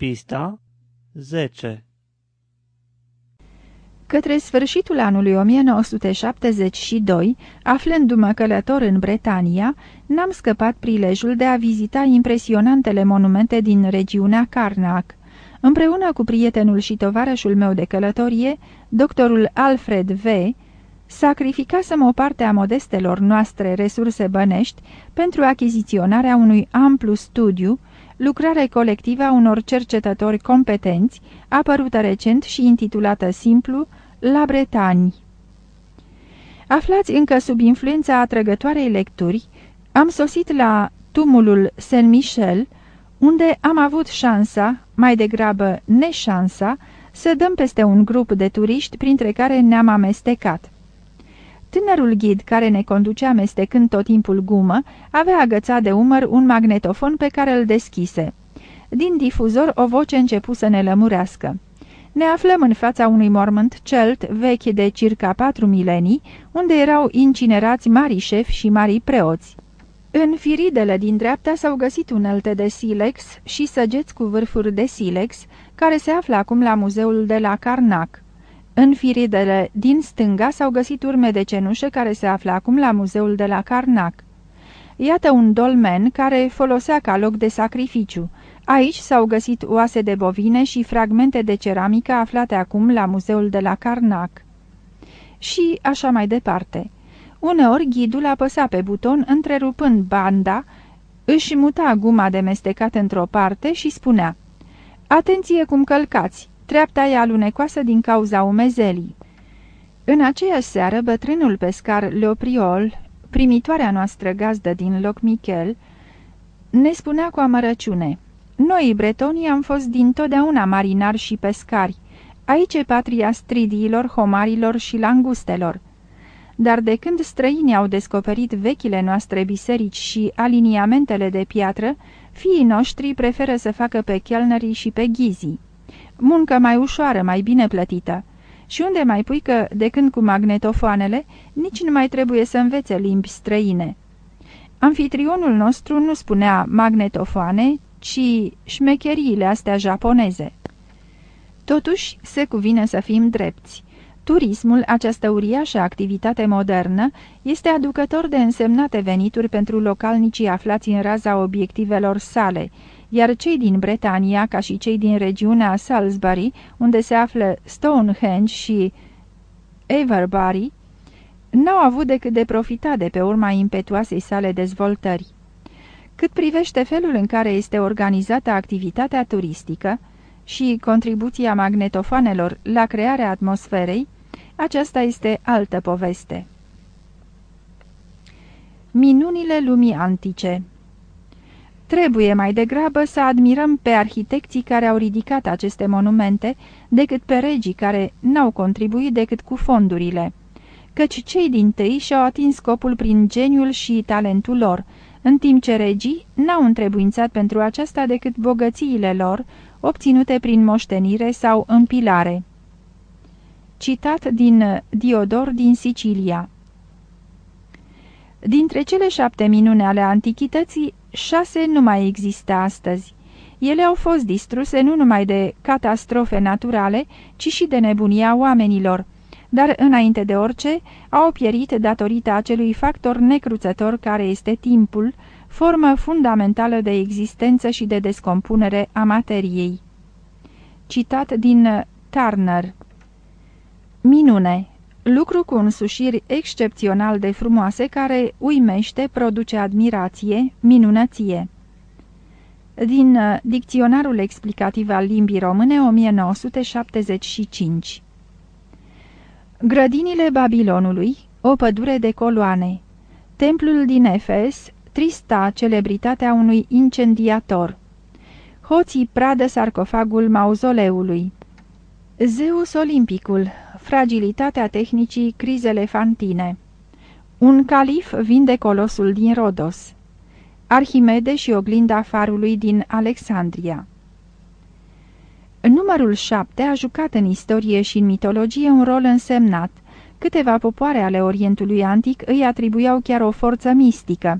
Pista 10 Către sfârșitul anului 1972, aflându-mă călător în Bretania, n-am scăpat prilejul de a vizita impresionantele monumente din regiunea Carnac. Împreună cu prietenul și tovarășul meu de călătorie, doctorul Alfred V., sacrificasem o parte a modestelor noastre resurse bănești pentru achiziționarea unui amplu studiu, lucrare colectivă a unor cercetători competenți, apărută recent și intitulată simplu La Bretani. Aflați încă sub influența atrăgătoarei lecturi, am sosit la tumulul Saint-Michel, unde am avut șansa, mai degrabă neșansa, să dăm peste un grup de turiști printre care ne-am amestecat. Tânărul ghid care ne conducea amestecând tot timpul gumă, avea agățat de umăr un magnetofon pe care îl deschise. Din difuzor o voce începu să ne lămurească. Ne aflăm în fața unui mormânt celt vechi de circa patru milenii, unde erau incinerați mari șefi și mari preoți. În firidele din dreapta s-au găsit unelte de silex și săgeți cu vârfuri de silex, care se află acum la muzeul de la Carnac. În firidele din stânga s-au găsit urme de cenușă care se află acum la muzeul de la Carnac. Iată un dolmen care folosea ca loc de sacrificiu. Aici s-au găsit oase de bovine și fragmente de ceramică aflate acum la muzeul de la Carnac. Și așa mai departe. Uneori ghidul apăsa pe buton întrerupând banda, își muta guma de mestecat într-o parte și spunea Atenție cum călcați! Treapta e alunecoasă din cauza umezelii. În aceeași seară, bătrânul pescar Leopriol, primitoarea noastră gazdă din loc Michel, ne spunea cu amărăciune Noi, bretonii, am fost din totdeauna marinari și pescari. Aici e patria stridiilor, homarilor și langustelor. Dar de când străinii au descoperit vechile noastre biserici și aliniamentele de piatră, fiii noștri preferă să facă pe chelnerii și pe ghizii muncă mai ușoară, mai bine plătită. Și unde mai pui că, de când cu magnetofoanele, nici nu mai trebuie să învețe limbi străine. Anfitrionul nostru nu spunea magnetofoane, ci șmecheriile astea japoneze. Totuși, se cuvine să fim drepți. Turismul, această uriașă activitate modernă, este aducător de însemnate venituri pentru localnicii aflați în raza obiectivelor sale, iar cei din Bretania, ca și cei din regiunea Salisbury, unde se află Stonehenge și Everbury, n-au avut decât de profita de pe urma impetuoasei sale dezvoltări. Cât privește felul în care este organizată activitatea turistică și contribuția magnetofanelor la crearea atmosferei, aceasta este altă poveste. Minunile lumii antice Trebuie mai degrabă să admirăm pe arhitecții care au ridicat aceste monumente decât pe regii care n-au contribuit decât cu fondurile, căci cei din tâi și-au atins scopul prin geniul și talentul lor, în timp ce regii n-au întrebuințat pentru aceasta decât bogățiile lor, obținute prin moștenire sau împilare. Citat din Diodor din Sicilia Dintre cele șapte minune ale antichității, șase nu mai există astăzi. Ele au fost distruse nu numai de catastrofe naturale, ci și de nebunia oamenilor, dar înainte de orice au pierit datorită acelui factor necruțător care este timpul, formă fundamentală de existență și de descompunere a materiei. Citat din Turner Minune Lucru cu însușiri excepțional de frumoase care uimește, produce admirație, minunăție. Din uh, Dicționarul explicativ al limbii române 1975 Grădinile Babilonului, o pădure de coloane. Templul din Efes, trista celebritatea unui incendiator. Hoții pradă sarcofagul mauzoleului. Zeus Olimpicul, fragilitatea tehnicii, crizele fantine. Un calif vinde colosul din Rodos. Arhimede și oglinda farului din Alexandria. Numărul șapte a jucat în istorie și în mitologie un rol însemnat. Câteva popoare ale Orientului Antic îi atribuiau chiar o forță mistică.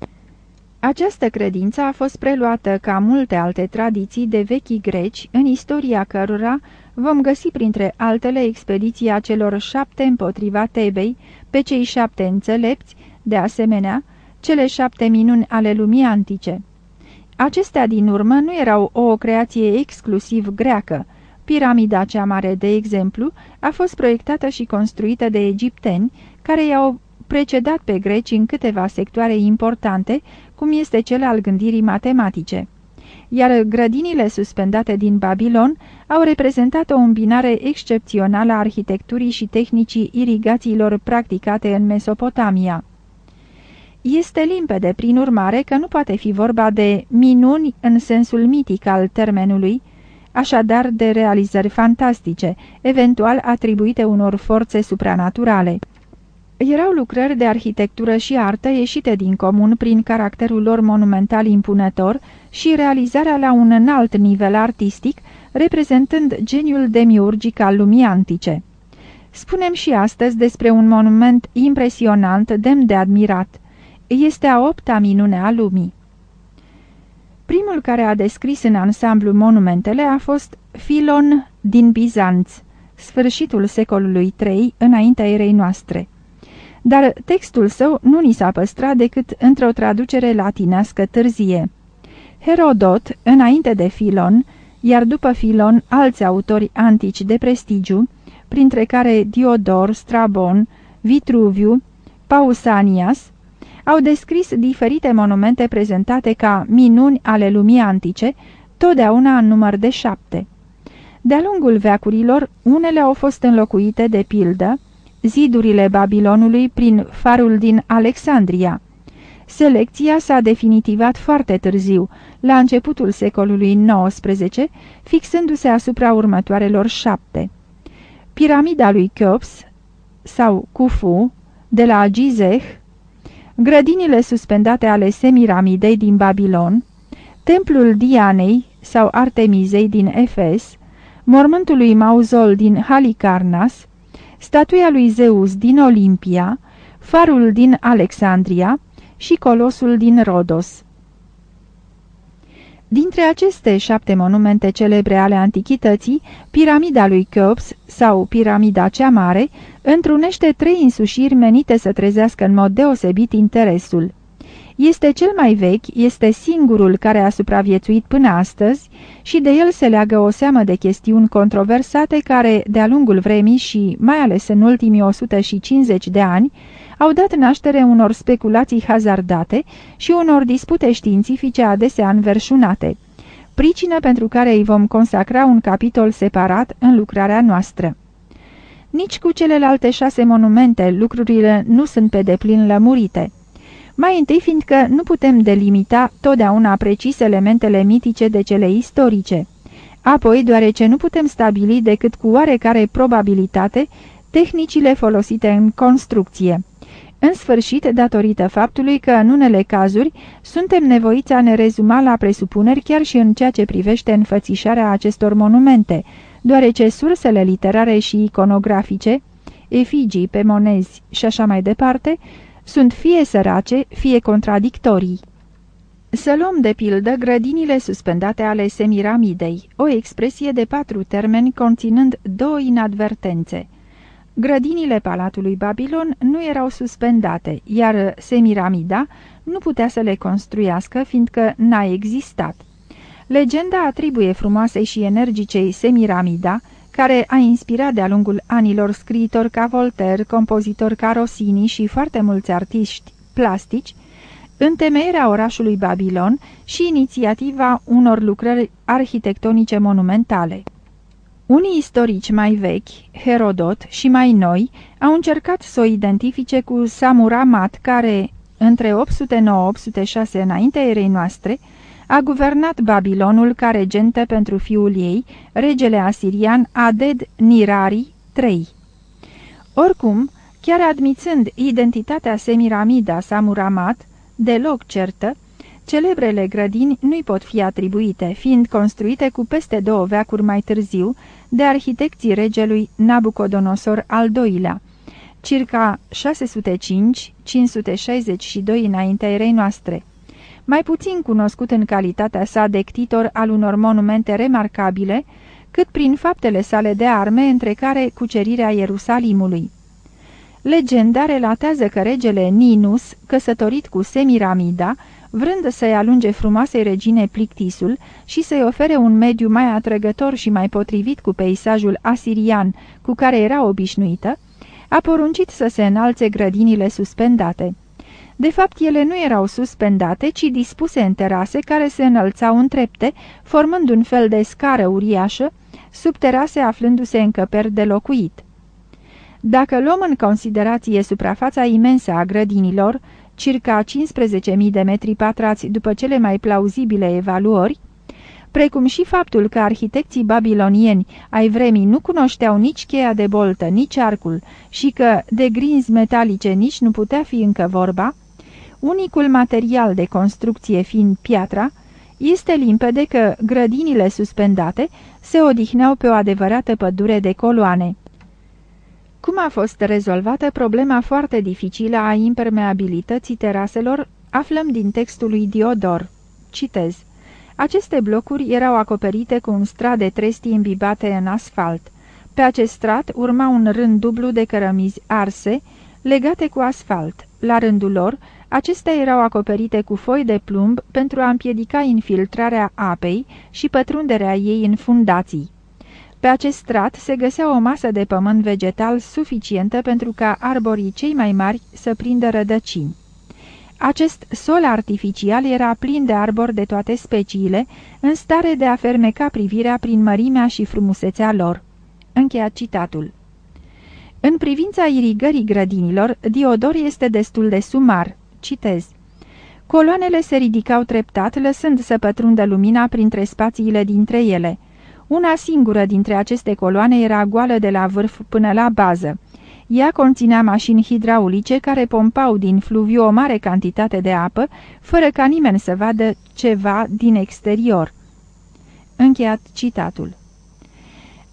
Această credință a fost preluată ca multe alte tradiții de vechi greci, în istoria cărora vom găsi printre altele expediția celor șapte împotriva Tebei, pe cei șapte înțelepți, de asemenea, cele șapte minuni ale lumii antice. Acestea din urmă nu erau o creație exclusiv greacă. Piramida cea mare, de exemplu, a fost proiectată și construită de egipteni, care i-au precedat pe greci în câteva sectoare importante, cum este cel al gândirii matematice. Iar grădinile suspendate din Babilon au reprezentat o îmbinare excepțională a arhitecturii și tehnicii irigațiilor practicate în Mesopotamia. Este limpede, prin urmare, că nu poate fi vorba de minuni în sensul mitic al termenului, așadar de realizări fantastice, eventual atribuite unor forțe supranaturale. Erau lucrări de arhitectură și artă ieșite din comun prin caracterul lor monumental impunător și realizarea la un înalt nivel artistic, reprezentând geniul demiurgic al lumii antice. Spunem și astăzi despre un monument impresionant, demn de admirat. Este a opta minune a lumii. Primul care a descris în ansamblu monumentele a fost Filon din Bizanț, sfârșitul secolului III înaintea erei noastre dar textul său nu ni s-a păstrat decât într-o traducere latinească târzie. Herodot, înainte de Filon, iar după Filon alți autori antici de prestigiu, printre care Diodor, Strabon, Vitruviu, Pausanias, au descris diferite monumente prezentate ca minuni ale lumii antice, totdeauna în număr de șapte. De-a lungul veacurilor, unele au fost înlocuite de pildă, zidurile Babilonului prin farul din Alexandria. Selecția s-a definitivat foarte târziu, la începutul secolului XIX, fixându-se asupra următoarelor șapte. Piramida lui Cheops sau Khufu, de la Gizeh, grădinile suspendate ale Semiramidei din Babilon, templul Dianei sau Artemizei din Efes, mormântul lui Mauzol din Halicarnas, statuia lui Zeus din Olimpia, farul din Alexandria și colosul din Rodos. Dintre aceste șapte monumente celebre ale antichității, piramida lui Cheops sau piramida cea mare întrunește trei însușiri menite să trezească în mod deosebit interesul. Este cel mai vechi, este singurul care a supraviețuit până astăzi și de el se leagă o seamă de chestiuni controversate care, de-a lungul vremii și mai ales în ultimii 150 de ani, au dat naștere unor speculații hazardate și unor dispute științifice adesea înverșunate, pricină pentru care îi vom consacra un capitol separat în lucrarea noastră. Nici cu celelalte șase monumente lucrurile nu sunt pe deplin lămurite. Mai întâi fiindcă nu putem delimita totdeauna precis elementele mitice de cele istorice. Apoi, deoarece nu putem stabili decât cu oarecare probabilitate tehnicile folosite în construcție. În sfârșit, datorită faptului că, în unele cazuri, suntem nevoiți a ne rezuma la presupuneri chiar și în ceea ce privește înfățișarea acestor monumente, deoarece sursele literare și iconografice, efigii pe monezi și așa mai departe, sunt fie sărace, fie contradictorii. Să luăm de pildă grădinile suspendate ale Semiramidei, o expresie de patru termeni conținând două inadvertențe. Grădinile Palatului Babilon nu erau suspendate, iar Semiramida nu putea să le construiască, fiindcă n-a existat. Legenda atribuie frumoasei și energicei Semiramida, care a inspirat de-a lungul anilor scriitori ca Voltaire, compozitori ca Rossini și foarte mulți artiști plastici, întemeierea orașului Babilon și inițiativa unor lucrări arhitectonice monumentale. Unii istorici mai vechi, Herodot și mai noi, au încercat să o identifice cu Samuramat, care, între 809-806 înaintea erei noastre, a guvernat Babilonul ca regentă pentru fiul ei, regele asirian Aded Nirari III. Oricum, chiar admițând identitatea Semiramida Samuramat, deloc certă, celebrele grădini nu-i pot fi atribuite, fiind construite cu peste două veacuri mai târziu de arhitecții regelui Nabucodonosor al II-lea, circa 605-562 înaintea erei noastre mai puțin cunoscut în calitatea sa de ctitor al unor monumente remarcabile, cât prin faptele sale de arme, între care cucerirea Ierusalimului. Legenda relatează că regele Ninus, căsătorit cu Semiramida, vrând să-i alunge frumoasei regine plictisul și să-i ofere un mediu mai atrăgător și mai potrivit cu peisajul asirian cu care era obișnuită, a poruncit să se înalțe grădinile suspendate. De fapt, ele nu erau suspendate, ci dispuse în terase care se înălțau în trepte, formând un fel de scară uriașă, sub terase aflându-se încăperi de locuit. Dacă luăm în considerație suprafața imensă a grădinilor, circa 15.000 de metri pătrați după cele mai plauzibile evaluări, precum și faptul că arhitecții babilonieni ai vremii nu cunoșteau nici cheia de boltă, nici arcul și că de grinzi metalice nici nu putea fi încă vorba, unicul material de construcție fiind piatra, este limpede că grădinile suspendate se odihneau pe o adevărată pădure de coloane. Cum a fost rezolvată problema foarte dificilă a impermeabilității teraselor, aflăm din textul lui Diodor. Citez. Aceste blocuri erau acoperite cu un strat de trestii imbibate în asfalt. Pe acest strat urma un rând dublu de cărămizi arse, legate cu asfalt. La rândul lor, acestea erau acoperite cu foi de plumb pentru a împiedica infiltrarea apei și pătrunderea ei în fundații. Pe acest strat se găsea o masă de pământ vegetal suficientă pentru ca arborii cei mai mari să prindă rădăcini. Acest sol artificial era plin de arbori de toate speciile, în stare de a fermeca privirea prin mărimea și frumusețea lor. Încheiat citatul. În privința irigării grădinilor, Diodor este destul de sumar. Citez. Coloanele se ridicau treptat, lăsând să pătrundă lumina printre spațiile dintre ele – una singură dintre aceste coloane era goală de la vârf până la bază. Ea conținea mașini hidraulice care pompau din fluviu o mare cantitate de apă, fără ca nimeni să vadă ceva din exterior. Încheiat citatul.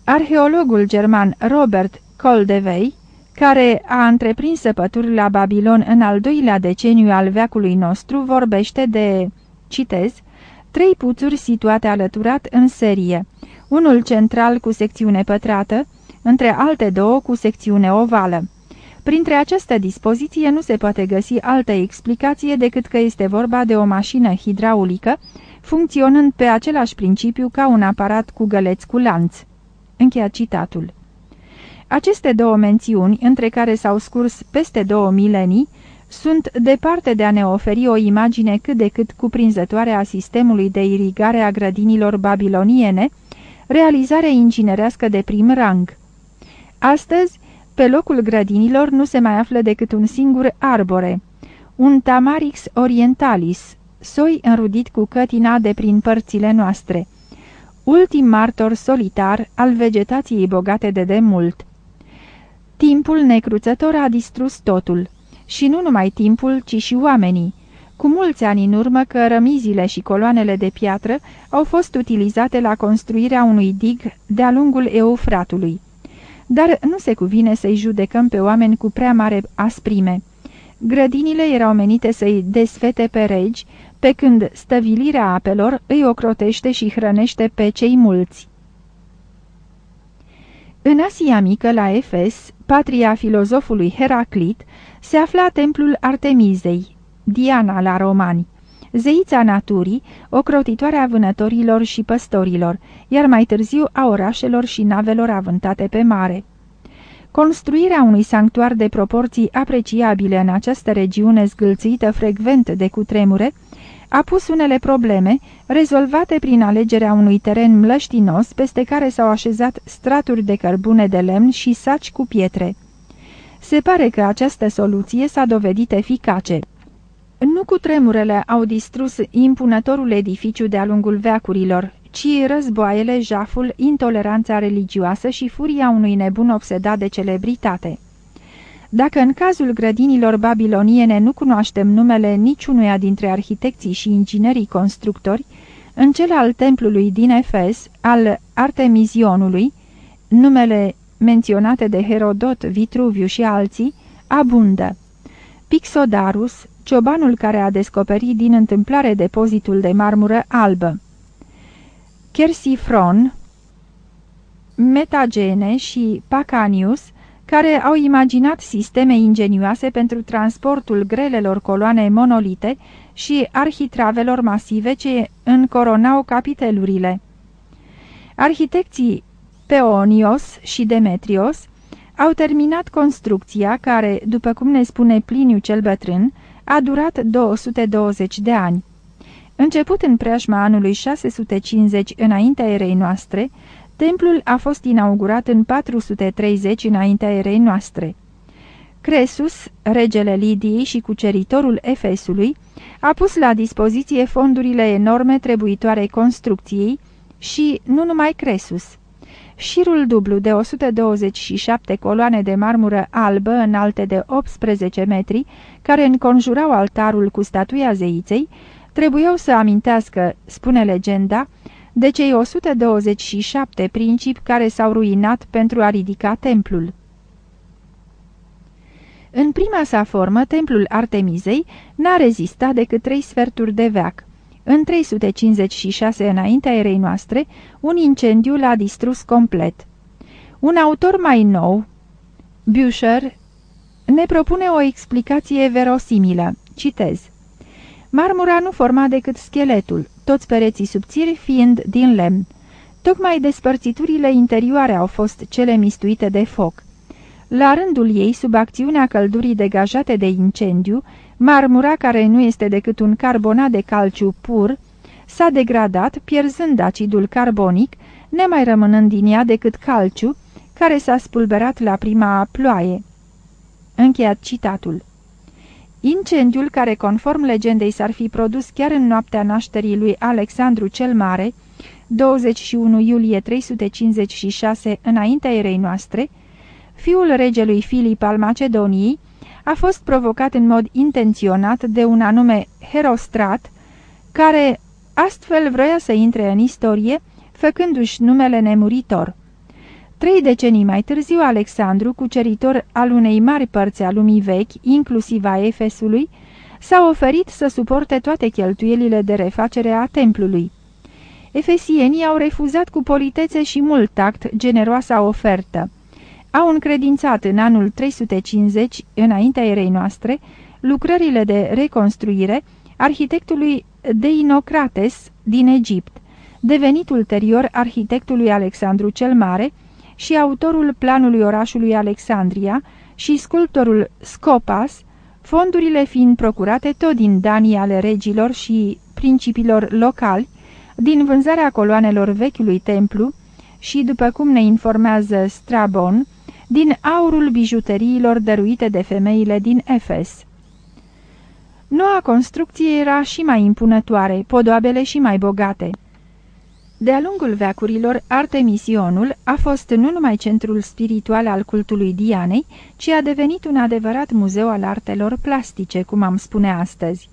Arheologul german Robert Coldevey, care a întreprins săpături la Babilon în al doilea deceniu al veacului nostru, vorbește de, citez, trei puțuri situate alăturat în serie – unul central cu secțiune pătrată, între alte două cu secțiune ovală. Printre această dispoziție nu se poate găsi altă explicație decât că este vorba de o mașină hidraulică, funcționând pe același principiu ca un aparat cu găleți cu lanț. Încheia citatul. Aceste două mențiuni, între care s-au scurs peste două milenii, sunt departe de a ne oferi o imagine cât de cât cuprinzătoare a sistemului de irigare a grădinilor babiloniene, realizare inginerească de prim rang. Astăzi, pe locul grădinilor nu se mai află decât un singur arbore, un Tamarix orientalis, soi înrudit cu cătina de prin părțile noastre, ultim martor solitar al vegetației bogate de demult. Timpul necruțător a distrus totul, și nu numai timpul, ci și oamenii, cu mulți ani în urmă că rămizile și coloanele de piatră au fost utilizate la construirea unui dig de-a lungul Eufratului. Dar nu se cuvine să-i judecăm pe oameni cu prea mare asprime. Grădinile erau menite să-i desfete pe regi, pe când stăvilirea apelor îi ocrotește și hrănește pe cei mulți. În Asia Mică, la Efes, patria filozofului Heraclit, se afla templul Artemizei, Diana la romani, zeița naturii, ocrotitoarea vânătorilor și păstorilor, iar mai târziu a orașelor și navelor avântate pe mare. Construirea unui sanctuar de proporții apreciabile în această regiune zgâlțită frecvent de cutremure a pus unele probleme, rezolvate prin alegerea unui teren mlăștinos peste care s-au așezat straturi de cărbune de lemn și saci cu pietre. Se pare că această soluție s-a dovedit eficace. Nu cu tremurele au distrus impunătorul edificiu de-a lungul veacurilor, ci războaiele, jaful, intoleranța religioasă și furia unui nebun obsedat de celebritate. Dacă în cazul grădinilor babiloniene nu cunoaștem numele niciunuia dintre arhitecții și inginerii constructori, în cel al templului din Efes, al Artemizionului, numele menționate de Herodot, Vitruviu și alții, abundă. Pixodarus, ciobanul care a descoperit din întâmplare depozitul de marmură albă. Chersifron, Metagene și Pacanius, care au imaginat sisteme ingenioase pentru transportul grelelor coloane monolite și arhitravelor masive ce încoronau capitelurile. Arhitecții Peonios și Demetrios au terminat construcția care, după cum ne spune Pliniu cel bătrân, a durat 220 de ani. Început în preajma anului 650 înaintea erei noastre, templul a fost inaugurat în 430 înaintea erei noastre. Cresus, regele Lidiei și cuceritorul Efesului, a pus la dispoziție fondurile enorme trebuitoare construcției și nu numai Cresus. Șirul dublu de 127 coloane de marmură albă înalte de 18 metri, care înconjurau altarul cu statuia zeiței, trebuiau să amintească, spune legenda, de cei 127 principi care s-au ruinat pentru a ridica templul. În prima sa formă, templul Artemizei n-a rezistat decât trei sferturi de veac. În 356 înaintea erei noastre, un incendiu l-a distrus complet. Un autor mai nou, Bücher, ne propune o explicație verosimilă. Citez. Marmura nu forma decât scheletul, toți pereții subțiri fiind din lemn. Tocmai despărțiturile interioare au fost cele mistuite de foc. La rândul ei, sub acțiunea căldurii degajate de incendiu, marmura, care nu este decât un carbonat de calciu pur, s-a degradat, pierzând acidul carbonic, nemai rămânând din ea decât calciu, care s-a spulberat la prima ploaie. Încheiat citatul. Incendiul, care conform legendei s-ar fi produs chiar în noaptea nașterii lui Alexandru cel Mare, 21 iulie 356 înaintea erei noastre, fiul regelui Filip al Macedoniei, a fost provocat în mod intenționat de un anume Herostrat, care astfel vroia să intre în istorie, făcându-și numele nemuritor. Trei decenii mai târziu, Alexandru, cuceritor al unei mari părți a lumii vechi, inclusiv a Efesului, s-a oferit să suporte toate cheltuielile de refacere a templului. Efesienii au refuzat cu politețe și mult tact generoasa ofertă. Au încredințat în anul 350, înaintea erei noastre, lucrările de reconstruire arhitectului Deinocrates din Egipt, devenit ulterior arhitectului Alexandru cel Mare, și autorul planului orașului Alexandria și sculptorul Scopas, fondurile fiind procurate tot din danii ale regilor și principilor locali, din vânzarea coloanelor vechiului templu și, după cum ne informează Strabon, din aurul bijuteriilor dăruite de femeile din Efes. Noua construcție era și mai impunătoare, podoabele și mai bogate. De-a lungul veacurilor, Artemisionul a fost nu numai centrul spiritual al cultului Dianei, ci a devenit un adevărat muzeu al artelor plastice, cum am spune astăzi.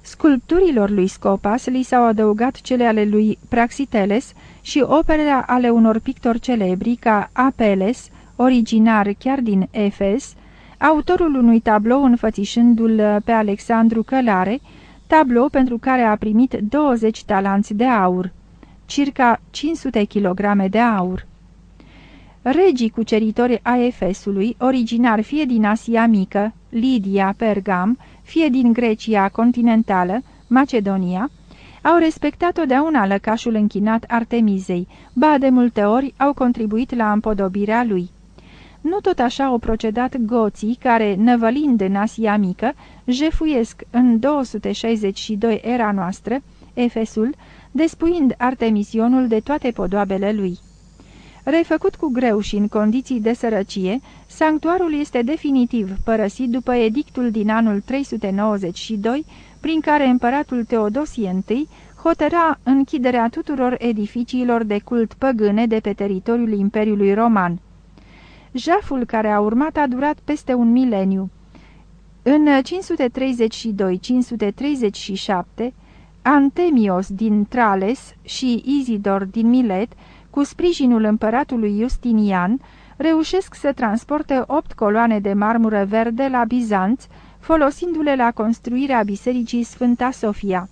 Sculpturilor lui Scopas li s-au adăugat cele ale lui Praxiteles și operele ale unor pictori celebri ca Apeles, originar chiar din Efes, autorul unui tablou înfățișându-l pe Alexandru Călare, tablou pentru care a primit 20 talanți de aur circa 500 kg de aur. Regii cuceritori a Efesului, originar fie din Asia Mică, Lidia, Pergam, fie din Grecia continentală, Macedonia, au respectat totdeauna lăcașul închinat Artemizei, ba de multe ori au contribuit la împodobirea lui. Nu tot așa au procedat goții care, năvălind în Asia Mică, jefuiesc în 262 era noastră, Efesul, despuind Artemisionul de toate podoabele lui. Refăcut cu greu și în condiții de sărăcie, sanctuarul este definitiv părăsit după edictul din anul 392, prin care împăratul Teodosie I hotăra închiderea tuturor edificiilor de cult păgâne de pe teritoriul Imperiului Roman. Jaful care a urmat a durat peste un mileniu. În 532-537, Antemios din Trales și Izidor din Milet, cu sprijinul împăratului Justinian, reușesc să transporte opt coloane de marmură verde la Bizanț, folosindu-le la construirea bisericii Sfânta Sofia.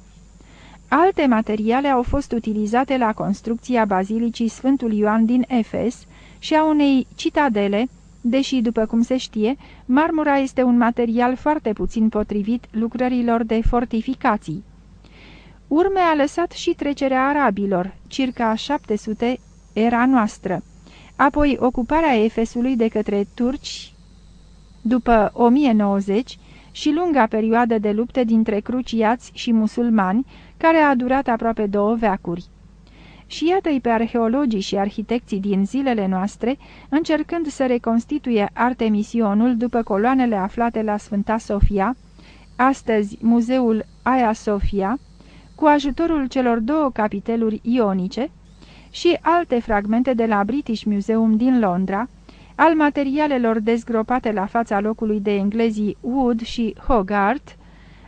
Alte materiale au fost utilizate la construcția bazilicii Sfântul Ioan din Efes și a unei citadele, deși, după cum se știe, marmura este un material foarte puțin potrivit lucrărilor de fortificații. Urme a lăsat și trecerea arabilor, circa 700 era noastră, apoi ocuparea Efesului de către turci după 1090 și lunga perioadă de lupte dintre cruciați și musulmani, care a durat aproape două veacuri. Și iată-i pe arheologii și arhitecții din zilele noastre, încercând să reconstituie Artemisionul după coloanele aflate la Sfânta Sofia, astăzi Muzeul Aia Sofia, cu ajutorul celor două capiteluri ionice și alte fragmente de la British Museum din Londra, al materialelor dezgropate la fața locului de englezii Wood și Hogarth,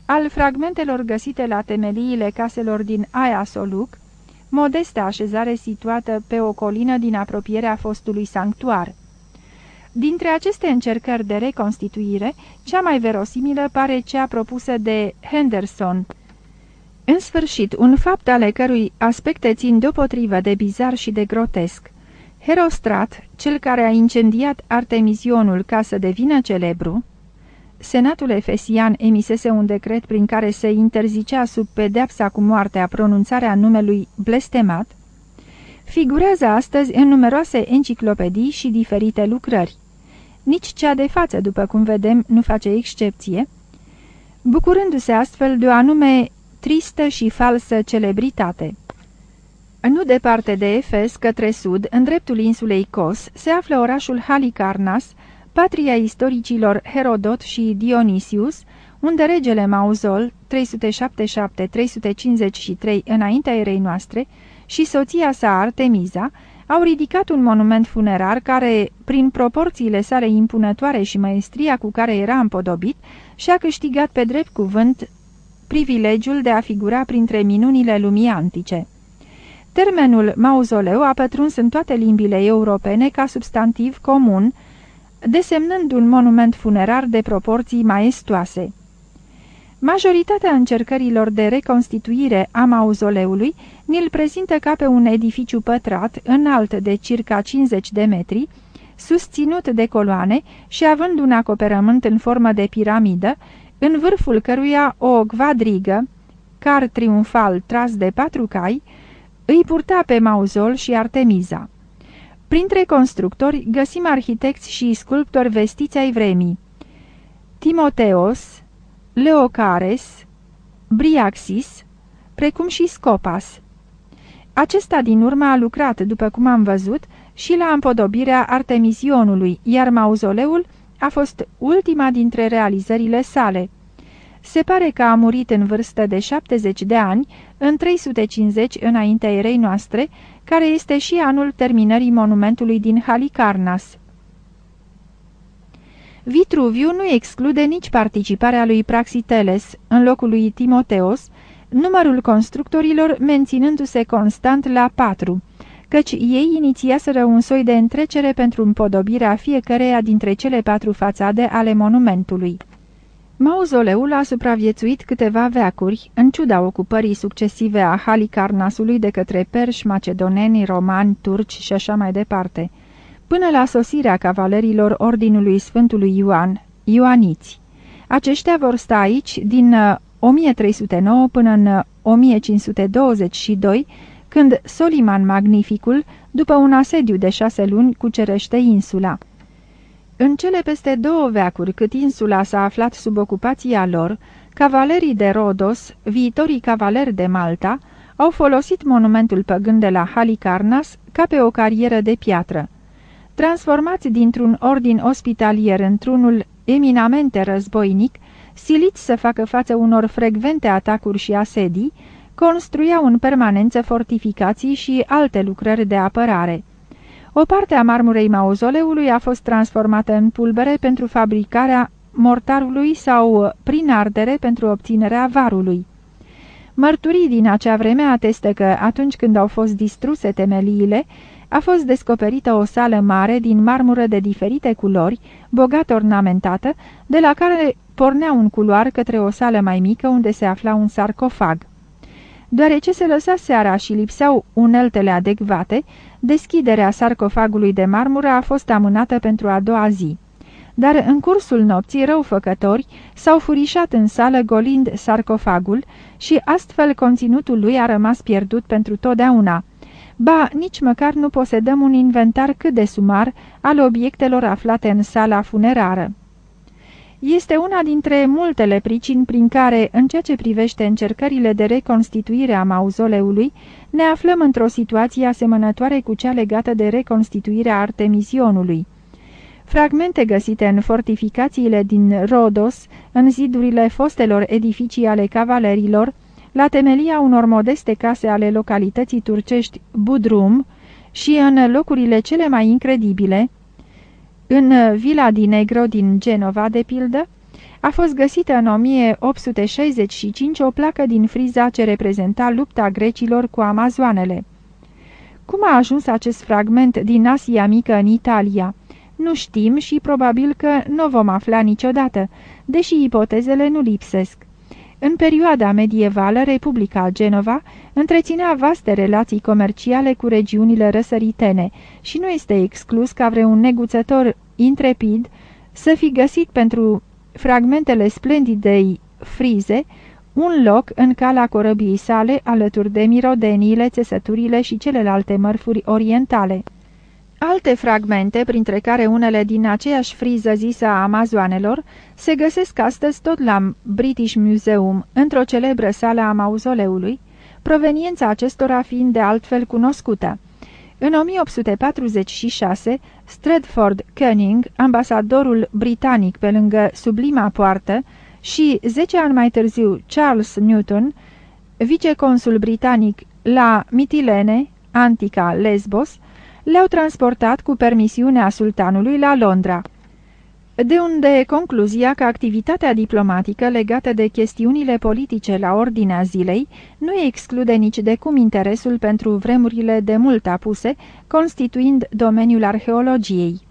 al fragmentelor găsite la temeliile caselor din Aia Soluc, modestă așezare situată pe o colină din apropierea fostului sanctuar. Dintre aceste încercări de reconstituire, cea mai verosimilă pare cea propusă de Henderson. În sfârșit, un fapt ale cărui aspecte țin deopotrivă de bizar și de grotesc. Herostrat, cel care a incendiat Artemisionul ca să devină celebru, Senatul Efesian emisese un decret prin care se interzicea sub pedepsa cu moartea pronunțarea numelui blestemat, figurează astăzi în numeroase enciclopedii și diferite lucrări. Nici cea de față, după cum vedem, nu face excepție, bucurându-se astfel de o anume tristă și falsă celebritate. Nu departe de Efes, către sud, în dreptul insulei Kos, se află orașul Halicarnas, patria istoricilor Herodot și Dionisius, unde regele Mauzol, 377-353 înaintea erei noastre, și soția sa Artemisa, au ridicat un monument funerar care, prin proporțiile sale impunătoare și maestria cu care era împodobit, și-a câștigat pe drept cuvânt privilegiul de a figura printre minunile lumii antice. Termenul mauzoleu a pătruns în toate limbile europene ca substantiv comun, desemnând un monument funerar de proporții maestoase. Majoritatea încercărilor de reconstituire a mauzoleului ni-l prezintă ca pe un edificiu pătrat, înalt de circa 50 de metri, susținut de coloane și având un acoperământ în formă de piramidă, în vârful căruia o quadrigă, car triumfal tras de patru cai, îi purta pe Mauzol și Artemiza. Printre constructori găsim arhitecți și sculptori vestiți ai vremii. Timoteos, Leocares, Briaxis, precum și Scopas. Acesta din urmă a lucrat, după cum am văzut, și la împodobirea Artemisionului, iar mauzoleul a fost ultima dintre realizările sale. Se pare că a murit în vârstă de 70 de ani, în 350 înaintea erei noastre, care este și anul terminării monumentului din Halicarnas. Vitruviu nu exclude nici participarea lui Praxiteles în locul lui Timoteos, numărul constructorilor menținându-se constant la patru, căci ei inițiaseră un soi de întrecere pentru împodobirea fiecăreia dintre cele patru fațade ale monumentului. Mauzoleul a supraviețuit câteva veacuri, în ciuda ocupării succesive a Halicarnasului de către perși, macedoneni, romani, turci și așa mai departe, până la sosirea cavalerilor Ordinului Sfântului Ioan, Ioaniți. Aceștia vor sta aici din 1309 uh, până în 1522, uh, când Soliman Magnificul, după un asediu de șase luni, cucerește insula. În cele peste două veacuri cât insula s-a aflat sub ocupația lor, cavalerii de Rodos, viitorii cavaleri de Malta, au folosit monumentul păgând de la Halicarnas ca pe o carieră de piatră. Transformați dintr-un ordin ospitalier într-unul eminamente războinic, siliți să facă față unor frecvente atacuri și asedii, construiau în permanență fortificații și alte lucrări de apărare. O parte a marmurei mauzoleului a fost transformată în pulbere pentru fabricarea mortarului sau prin ardere pentru obținerea varului. Mărturii din acea vreme atestă că atunci când au fost distruse temeliile, a fost descoperită o sală mare din marmură de diferite culori, bogat ornamentată, de la care porneau în culoar către o sală mai mică unde se afla un sarcofag. Deoarece se lăsa seara și lipseau uneltele adecvate, deschiderea sarcofagului de marmură a fost amânată pentru a doua zi. Dar în cursul nopții răufăcători s-au furișat în sală golind sarcofagul și astfel conținutul lui a rămas pierdut pentru totdeauna. Ba, nici măcar nu posedăm un inventar cât de sumar al obiectelor aflate în sala funerară. Este una dintre multele pricini prin care, în ceea ce privește încercările de reconstituire a mauzoleului, ne aflăm într-o situație asemănătoare cu cea legată de reconstituirea Artemisionului. Fragmente găsite în fortificațiile din Rodos, în zidurile fostelor edificii ale cavalerilor, la temelia unor modeste case ale localității turcești Budrum și în locurile cele mai incredibile, în Villa di Negro din Genova, de pildă, a fost găsită în 1865 o placă din friza ce reprezenta lupta grecilor cu amazoanele. Cum a ajuns acest fragment din Asia Mică în Italia? Nu știm și probabil că nu vom afla niciodată, deși ipotezele nu lipsesc. În perioada medievală, Republica Genova întreținea vaste relații comerciale cu regiunile răsăritene și nu este exclus ca vreun neguțător intrepid să fi găsit pentru fragmentele splendidei frize un loc în cala corăbiei sale alături de mirodeniile, țesăturile și celelalte mărfuri orientale. Alte fragmente, printre care unele din aceeași friză zisă a amazoanelor, se găsesc astăzi tot la British Museum, într-o celebră sală a mauzoleului, proveniența acestora fiind de altfel cunoscută. În 1846, Stratford Cunning, ambasadorul britanic pe lângă sublima poartă, și zece ani mai târziu Charles Newton, viceconsul britanic la Mitilene, antica Lesbos, le-au transportat cu permisiunea sultanului la Londra. De unde concluzia că activitatea diplomatică legată de chestiunile politice la ordinea zilei nu exclude nici de cum interesul pentru vremurile de mult apuse, constituind domeniul arheologiei.